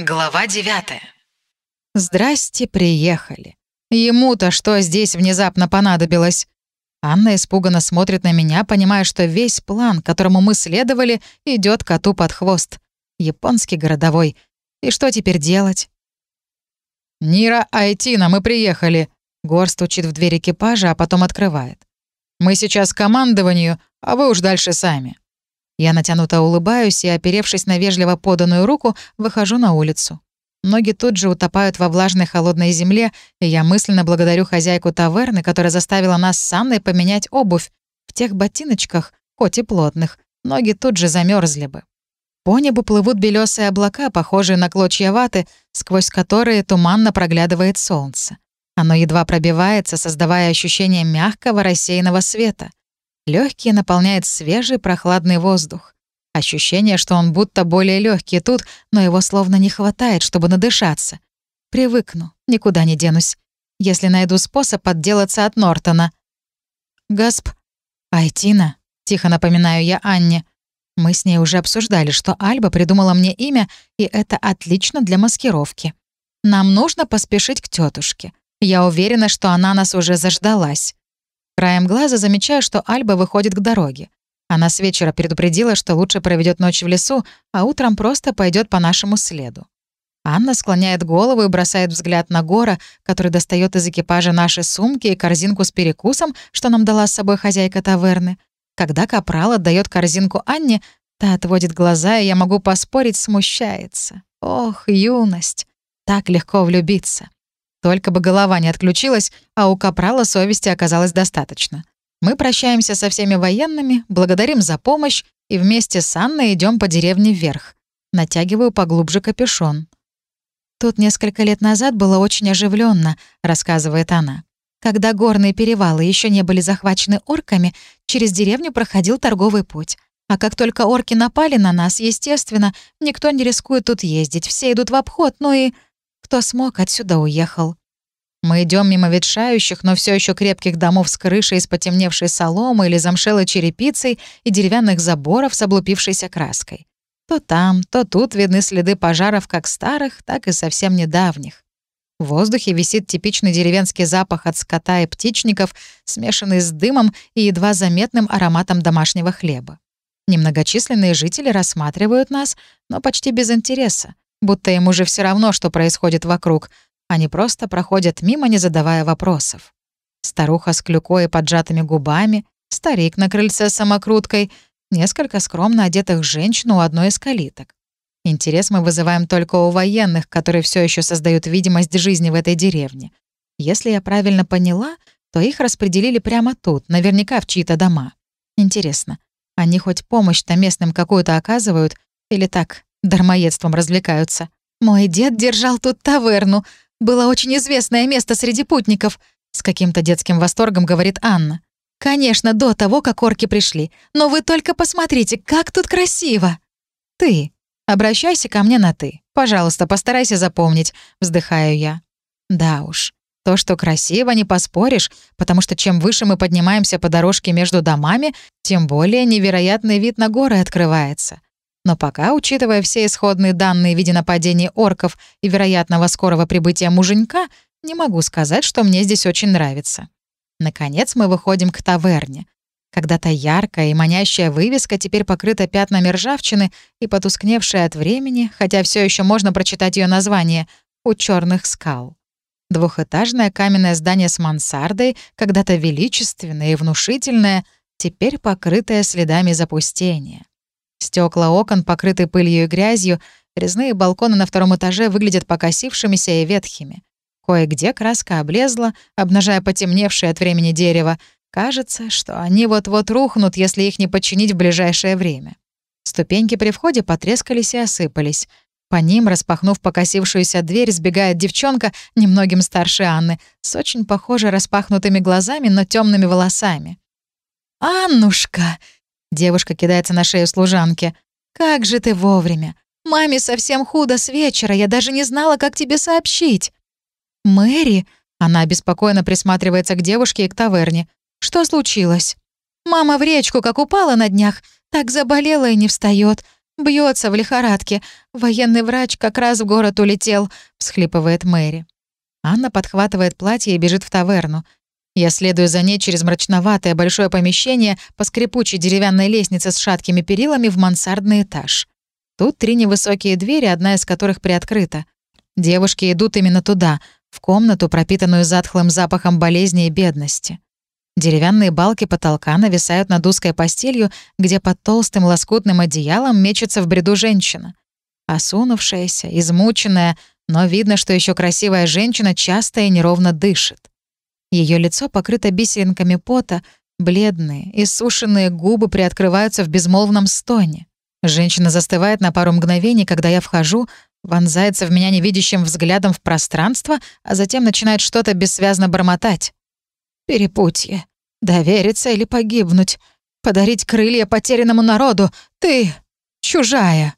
Глава девятая. «Здрасте, приехали. Ему-то что здесь внезапно понадобилось?» Анна испуганно смотрит на меня, понимая, что весь план, которому мы следовали, идет коту под хвост. Японский городовой. И что теперь делать? «Нира Айтина, мы приехали!» Гор стучит в дверь экипажа, а потом открывает. «Мы сейчас командованию, а вы уж дальше сами». Я натянуто улыбаюсь и, оперевшись на вежливо поданную руку, выхожу на улицу. Ноги тут же утопают во влажной холодной земле, и я мысленно благодарю хозяйку таверны, которая заставила нас с Анной поменять обувь. В тех ботиночках, хоть и плотных, ноги тут же замерзли бы. По небу плывут белесые облака, похожие на клочья ваты, сквозь которые туманно проглядывает солнце. Оно едва пробивается, создавая ощущение мягкого рассеянного света. Легкие наполняет свежий прохладный воздух. Ощущение, что он будто более легкий тут, но его словно не хватает, чтобы надышаться. Привыкну, никуда не денусь. Если найду способ отделаться от Нортона. «Госп... Айтина», — тихо напоминаю я Анне. Мы с ней уже обсуждали, что Альба придумала мне имя, и это отлично для маскировки. Нам нужно поспешить к тетушке. Я уверена, что она нас уже заждалась. Краем глаза замечаю, что Альба выходит к дороге. Она с вечера предупредила, что лучше проведет ночь в лесу, а утром просто пойдет по нашему следу. Анна склоняет голову и бросает взгляд на Гора, который достает из экипажа наши сумки и корзинку с перекусом, что нам дала с собой хозяйка таверны. Когда Капрал отдает корзинку Анне, та отводит глаза, и я могу поспорить, смущается. Ох, юность! Так легко влюбиться. Только бы голова не отключилась, а у Капрала совести оказалось достаточно. Мы прощаемся со всеми военными, благодарим за помощь и вместе с Анной идем по деревне вверх. Натягиваю поглубже капюшон. «Тут несколько лет назад было очень оживленно, рассказывает она. Когда горные перевалы еще не были захвачены орками, через деревню проходил торговый путь. А как только орки напали на нас, естественно, никто не рискует тут ездить, все идут в обход, ну и кто смог, отсюда уехал. Мы идем мимо ветшающих, но все еще крепких домов с крышей из потемневшей соломы или замшелой черепицей и деревянных заборов с облупившейся краской. То там, то тут видны следы пожаров как старых, так и совсем недавних. В воздухе висит типичный деревенский запах от скота и птичников, смешанный с дымом и едва заметным ароматом домашнего хлеба. Немногочисленные жители рассматривают нас, но почти без интереса будто им уже все равно, что происходит вокруг. Они просто проходят мимо, не задавая вопросов. Старуха с клюкой и поджатыми губами, старик на крыльце с самокруткой, несколько скромно одетых женщин у одной из калиток. Интерес мы вызываем только у военных, которые все еще создают видимость жизни в этой деревне. Если я правильно поняла, то их распределили прямо тут, наверняка в чьи-то дома. Интересно, они хоть помощь-то местным какую-то оказывают или так, дармоедством развлекаются. Мой дед держал тут таверну. Было очень известное место среди путников. С каким-то детским восторгом говорит Анна. Конечно, до того, как орки пришли. Но вы только посмотрите, как тут красиво. Ты. Обращайся ко мне на «ты». Пожалуйста, постарайся запомнить. Вздыхаю я. Да уж. То, что красиво, не поспоришь, потому что чем выше мы поднимаемся по дорожке между домами, тем более невероятный вид на горы открывается. Но пока, учитывая все исходные данные в виде нападений орков и вероятного скорого прибытия муженька, не могу сказать, что мне здесь очень нравится. Наконец мы выходим к таверне. Когда-то яркая и манящая вывеска теперь покрыта пятнами ржавчины и потускневшая от времени, хотя все еще можно прочитать ее название «У черных скал». Двухэтажное каменное здание с мансардой, когда-то величественное и внушительное, теперь покрытое следами запустения. Стекла окон покрыты пылью и грязью, резные балконы на втором этаже выглядят покосившимися и ветхими. Кое-где краска облезла, обнажая потемневшее от времени дерево. Кажется, что они вот-вот рухнут, если их не починить в ближайшее время. Ступеньки при входе потрескались и осыпались. По ним, распахнув покосившуюся дверь, сбегает девчонка, немногим старше Анны, с очень похоже распахнутыми глазами, но темными волосами. «Аннушка!» Девушка кидается на шею служанки. «Как же ты вовремя! Маме совсем худо с вечера, я даже не знала, как тебе сообщить». «Мэри?» Она обеспокоенно присматривается к девушке и к таверне. «Что случилось?» «Мама в речку, как упала на днях, так заболела и не встает. Бьется в лихорадке. Военный врач как раз в город улетел», — всхлипывает Мэри. Анна подхватывает платье и бежит в таверну. Я следую за ней через мрачноватое большое помещение по скрипучей деревянной лестнице с шаткими перилами в мансардный этаж. Тут три невысокие двери, одна из которых приоткрыта. Девушки идут именно туда, в комнату, пропитанную затхлым запахом болезни и бедности. Деревянные балки потолка нависают над узкой постелью, где под толстым лоскутным одеялом мечется в бреду женщина. Осунувшаяся, измученная, но видно, что еще красивая женщина часто и неровно дышит. Ее лицо покрыто бисеринками пота, бледные, иссушенные губы приоткрываются в безмолвном стоне. Женщина застывает на пару мгновений, когда я вхожу, вонзается в меня невидящим взглядом в пространство, а затем начинает что-то бессвязно бормотать. «Перепутье. Довериться или погибнуть. Подарить крылья потерянному народу. Ты чужая».